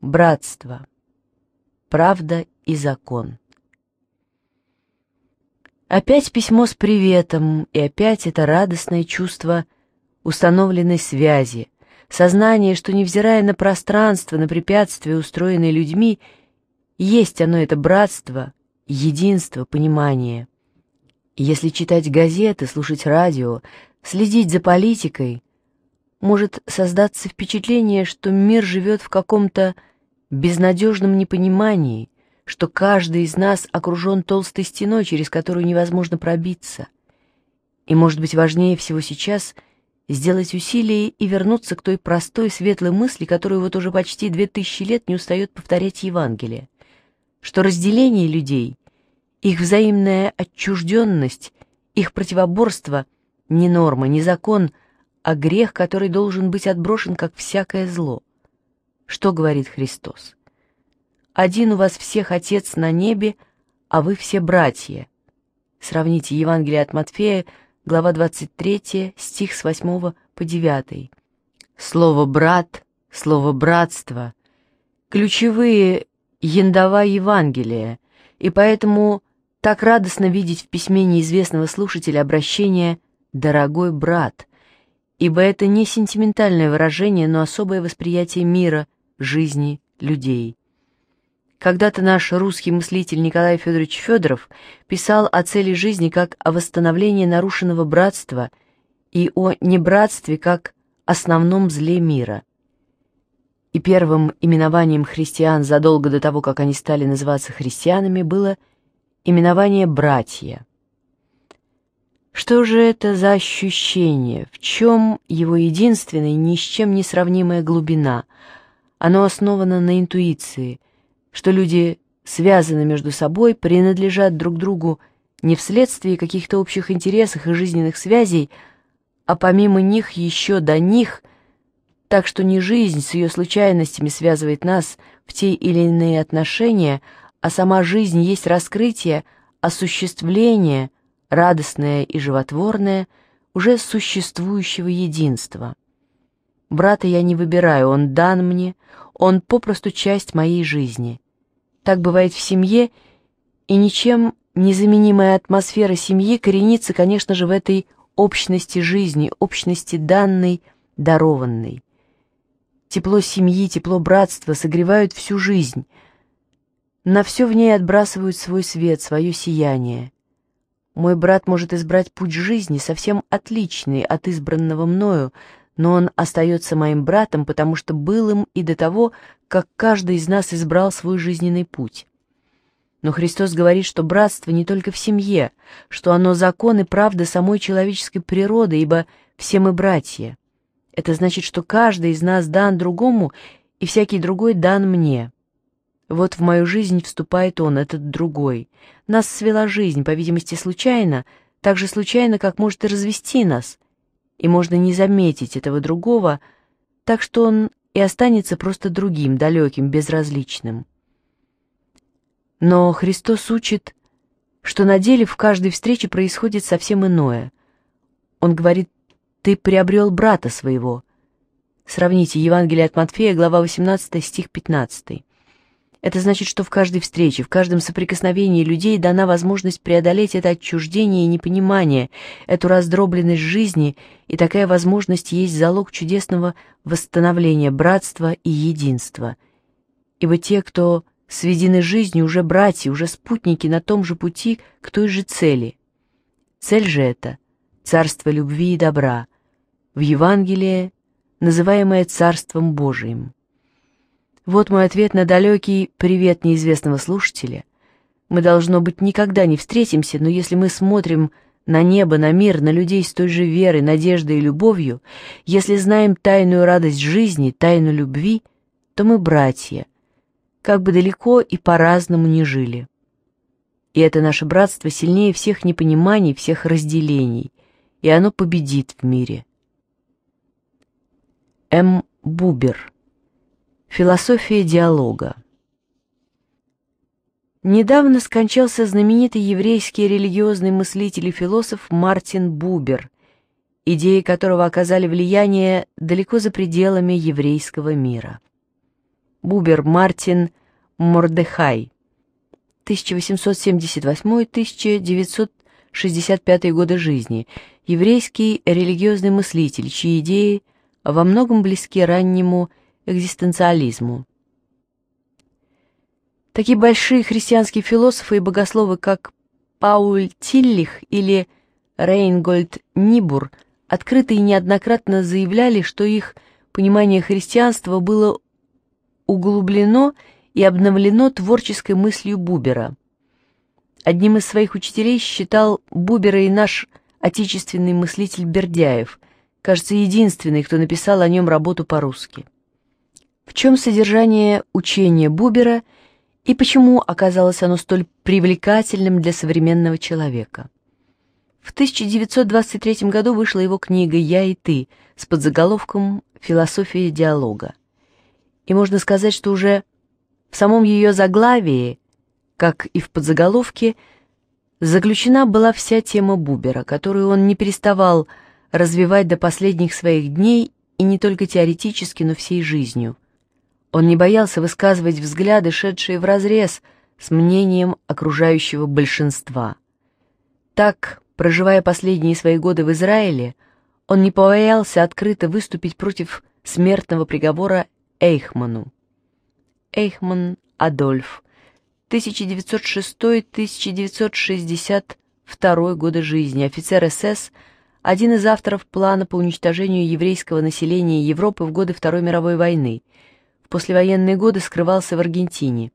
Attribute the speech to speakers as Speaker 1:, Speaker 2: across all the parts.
Speaker 1: Братство. Правда и закон. Опять письмо с приветом, и опять это радостное чувство установленной связи, сознание, что, невзирая на пространство, на препятствия, устроенные людьми, есть оно, это братство, единство, понимание. Если читать газеты, слушать радио, следить за политикой, может создаться впечатление, что мир живет в каком-то безнадежном непонимании, что каждый из нас окружен толстой стеной, через которую невозможно пробиться. И, может быть, важнее всего сейчас сделать усилие и вернуться к той простой светлой мысли, которую вот уже почти две тысячи лет не устает повторять Евангелие, что разделение людей, их взаимная отчужденность, их противоборство — не норма, не закон, а грех, который должен быть отброшен, как всякое зло. Что говорит Христос? «Один у вас всех Отец на небе, а вы все братья». Сравните Евангелие от Матфея, глава 23, стих с 8 по 9. Слово «брат», слово «братство» — ключевые яндова Евангелия, и поэтому так радостно видеть в письме неизвестного слушателя обращение «дорогой брат», ибо это не сентиментальное выражение, но особое восприятие мира, жизни людей. Когда-то наш русский мыслитель Николай Федорович Федоров писал о цели жизни как о восстановлении нарушенного братства и о небратстве как основном зле мира. И первым именованием христиан задолго до того, как они стали называться христианами, было именование «братья». Что же это за ощущение? В чем его единственная, ни с чем не сравнимая глубина – оно основано на интуиции, что люди связаны между собой, принадлежат друг другу не вследствие каких-то общих интересов и жизненных связей, а помимо них еще до них, так что не жизнь с ее случайностями связывает нас в те или иные отношения, а сама жизнь есть раскрытие, осуществление, радостное и животворное, уже существующего единства. Брата я не выбираю, он дан мне, он попросту часть моей жизни. Так бывает в семье, и ничем незаменимая атмосфера семьи коренится, конечно же, в этой общности жизни, общности данной, дарованной. Тепло семьи, тепло братства согревают всю жизнь. На все в ней отбрасывают свой свет, свое сияние. Мой брат может избрать путь жизни, совсем отличный от избранного мною, но он остается моим братом, потому что был им и до того, как каждый из нас избрал свой жизненный путь. Но Христос говорит, что братство не только в семье, что оно закон и правда самой человеческой природы, ибо все мы братья. Это значит, что каждый из нас дан другому, и всякий другой дан мне. Вот в мою жизнь вступает он, этот другой. Нас свела жизнь, по видимости, случайно, так же случайно, как может и развести нас — и можно не заметить этого другого, так что он и останется просто другим, далеким, безразличным. Но Христос учит, что на деле в каждой встрече происходит совсем иное. Он говорит, «Ты приобрел брата своего». Сравните Евангелие от Матфея, глава 18, стих 15. Это значит, что в каждой встрече, в каждом соприкосновении людей дана возможность преодолеть это отчуждение и непонимание, эту раздробленность жизни, и такая возможность есть залог чудесного восстановления братства и единства. Ибо те, кто сведены жизнью, уже братья, уже спутники на том же пути к той же цели. Цель же это — царство любви и добра, в Евангелии называемое Царством Божиим. Вот мой ответ на далекий «Привет неизвестного слушателя». Мы, должно быть, никогда не встретимся, но если мы смотрим на небо, на мир, на людей с той же верой, надеждой и любовью, если знаем тайную радость жизни, тайну любви, то мы братья, как бы далеко и по-разному не жили. И это наше братство сильнее всех непониманий, всех разделений, и оно победит в мире. М. Бубер Философия диалога. Недавно скончался знаменитый еврейский религиозный мыслитель и философ Мартин Бубер, идеи которого оказали влияние далеко за пределами еврейского мира. Бубер Мартин Мордехай, 1878-1965 годы жизни, еврейский религиозный мыслитель, чьи идеи во многом близки раннему еврейскому экзистенциализму. Такие большие христианские философы и богословы, как Пауль Тиллих или Рейнгольд Нибур, открыто и неоднократно заявляли, что их понимание христианства было углублено и обновлено творческой мыслью Бубера. Одним из своих учителей считал Бубера и наш отечественный мыслитель Бердяев, кажется, единственный, кто написал о нем работу по-русски в чем содержание учения Бубера и почему оказалось оно столь привлекательным для современного человека. В 1923 году вышла его книга «Я и ты» с подзаголовком «Философия диалога». И можно сказать, что уже в самом ее заглавии, как и в подзаголовке, заключена была вся тема Бубера, которую он не переставал развивать до последних своих дней и не только теоретически, но всей жизнью – он не боялся высказывать взгляды, шедшие вразрез с мнением окружающего большинства. Так, проживая последние свои годы в Израиле, он не побоялся открыто выступить против смертного приговора Эйхману. Эйхман Адольф, 1906-1962 годы жизни, офицер СС, один из авторов плана по уничтожению еврейского населения Европы в годы Второй мировой войны – в послевоенные годы скрывался в Аргентине,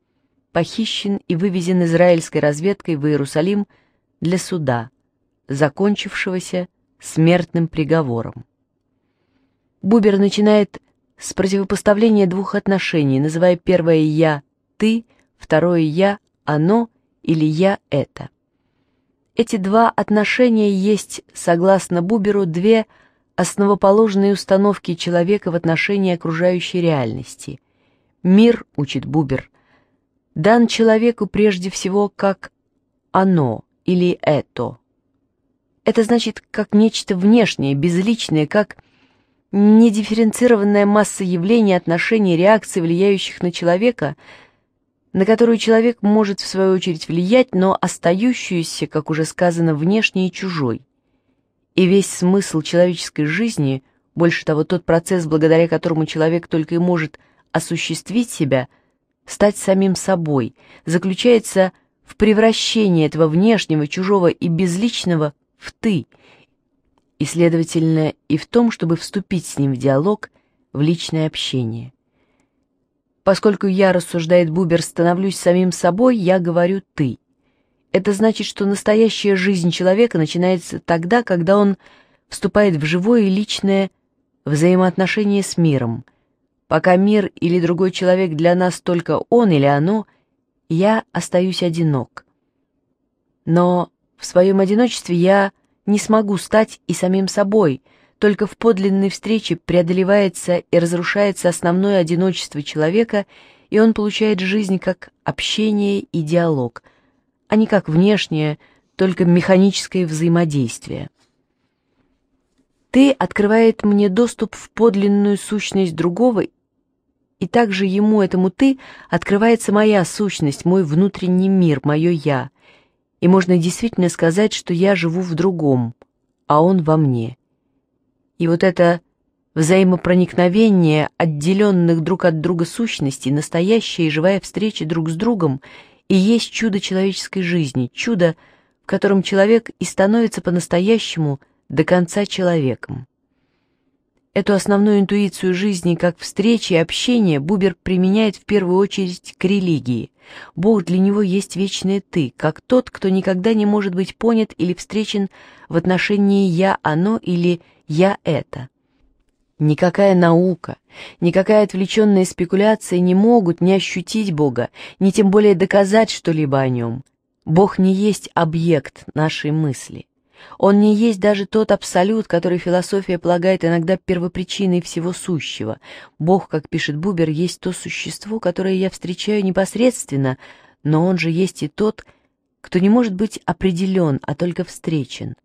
Speaker 1: похищен и вывезен израильской разведкой в Иерусалим для суда, закончившегося смертным приговором. Бубер начинает с противопоставления двух отношений, называя первое «я» — «ты», второе «я» — «оно» или «я» — «это». Эти два отношения есть, согласно Буберу, две основоположные установки человека в отношении окружающей реальности. Мир, учит Бубер, дан человеку прежде всего как «оно» или «это». Это значит как нечто внешнее, безличное, как недифференцированная масса явлений, отношений, реакций, влияющих на человека, на которую человек может в свою очередь влиять, но остающуюся, как уже сказано, внешней и чужой – и весь смысл человеческой жизни, больше того, тот процесс, благодаря которому человек только и может осуществить себя, стать самим собой, заключается в превращении этого внешнего, чужого и безличного в «ты», и, следовательно, и в том, чтобы вступить с ним в диалог, в личное общение. Поскольку я, рассуждает Бубер, становлюсь самим собой, я говорю «ты». Это значит, что настоящая жизнь человека начинается тогда, когда он вступает в живое и личное взаимоотношение с миром. Пока мир или другой человек для нас только он или оно, я остаюсь одинок. Но в своем одиночестве я не смогу стать и самим собой, только в подлинной встрече преодолевается и разрушается основное одиночество человека, и он получает жизнь как общение и диалог – а не как внешнее, только механическое взаимодействие. «Ты» открывает мне доступ в подлинную сущность другого, и также ему, этому «ты», открывается моя сущность, мой внутренний мир, мое «я». И можно действительно сказать, что я живу в другом, а он во мне. И вот это взаимопроникновение отделенных друг от друга сущностей, настоящая и живая встреча друг с другом — и есть чудо человеческой жизни, чудо, в котором человек и становится по-настоящему до конца человеком. Эту основную интуицию жизни как встречи и общения Бубер применяет в первую очередь к религии. Бог для него есть вечное «ты», как тот, кто никогда не может быть понят или встречен в отношении «я оно» или «я это». Никакая наука, никакая отвлеченная спекуляция не могут не ощутить Бога, не тем более доказать что-либо о нем. Бог не есть объект нашей мысли. Он не есть даже тот абсолют, который философия полагает иногда первопричиной всего сущего. Бог, как пишет Бубер, есть то существо, которое я встречаю непосредственно, но он же есть и тот, кто не может быть определен, а только встречен.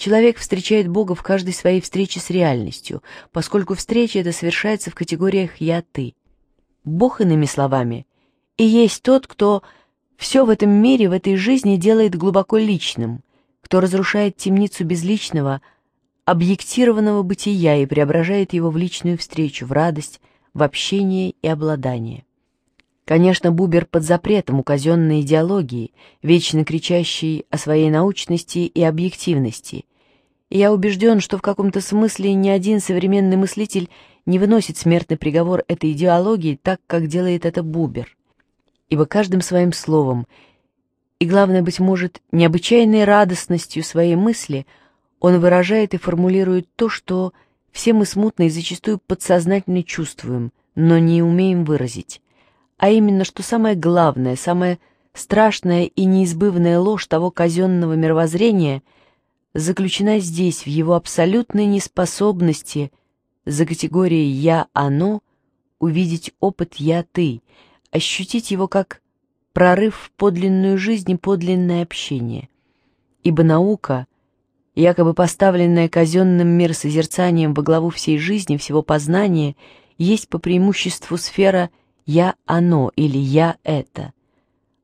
Speaker 1: Человек встречает Бога в каждой своей встрече с реальностью, поскольку встреча эта совершается в категориях «я-ты». Бог, иными словами, и есть тот, кто все в этом мире, в этой жизни делает глубоко личным, кто разрушает темницу безличного, объектированного бытия и преображает его в личную встречу, в радость, в общение и обладание. Конечно, Бубер под запретом у казенной идеологии, вечно кричащей о своей научности и объективности, я убежден, что в каком-то смысле ни один современный мыслитель не выносит смертный приговор этой идеологии так, как делает это Бубер. Ибо каждым своим словом, и главное, быть может, необычайной радостностью своей мысли, он выражает и формулирует то, что все мы смутно и зачастую подсознательно чувствуем, но не умеем выразить. А именно, что самое главное, самое страшная и неизбывная ложь того казенного мировоззрения — заключена здесь, в его абсолютной неспособности за категорией «я-оно» увидеть опыт «я-ты», ощутить его как прорыв в подлинную жизнь и подлинное общение. Ибо наука, якобы поставленная казенным мирсозерцанием во главу всей жизни, всего познания, есть по преимуществу сфера «я-оно» или «я-это».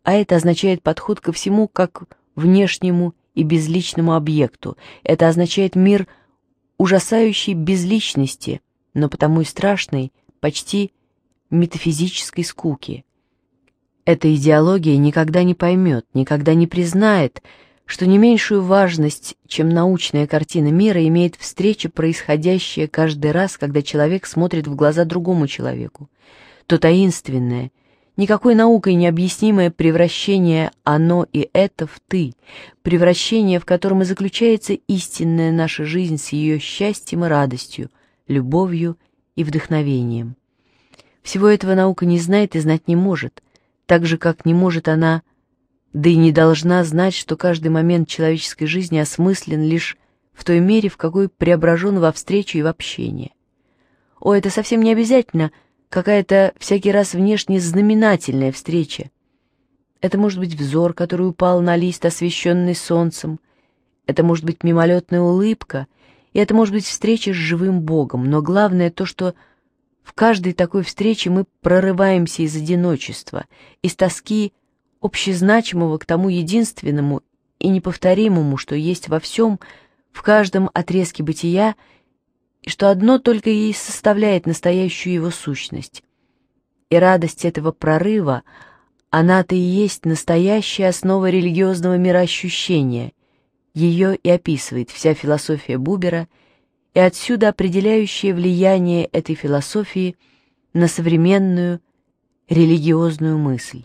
Speaker 1: А это означает подход ко всему как внешнему и безличному объекту. Это означает мир ужасающей безличности, но потому и страшной, почти метафизической скуки. Эта идеология никогда не поймет, никогда не признает, что не меньшую важность, чем научная картина мира, имеет встреча, происходящая каждый раз, когда человек смотрит в глаза другому человеку. То таинственное – Никакой наукой необъяснимое превращение «оно» и «это» в «ты», превращение, в котором и заключается истинная наша жизнь с ее счастьем и радостью, любовью и вдохновением. Всего этого наука не знает и знать не может, так же, как не может она, да и не должна знать, что каждый момент человеческой жизни осмыслен лишь в той мере, в какой преображен во встречу и в общение. О, это совсем не обязательно — какая-то всякий раз внешне знаменательная встреча. Это может быть взор, который упал на лист, освещенный солнцем. Это может быть мимолетная улыбка. И это может быть встреча с живым Богом. Но главное то, что в каждой такой встрече мы прорываемся из одиночества, из тоски общезначимого к тому единственному и неповторимому, что есть во всем, в каждом отрезке бытия и что одно только и составляет настоящую его сущность. И радость этого прорыва, она-то и есть настоящая основа религиозного мироощущения, ее и описывает вся философия Бубера, и отсюда определяющее влияние этой философии на современную религиозную мысль.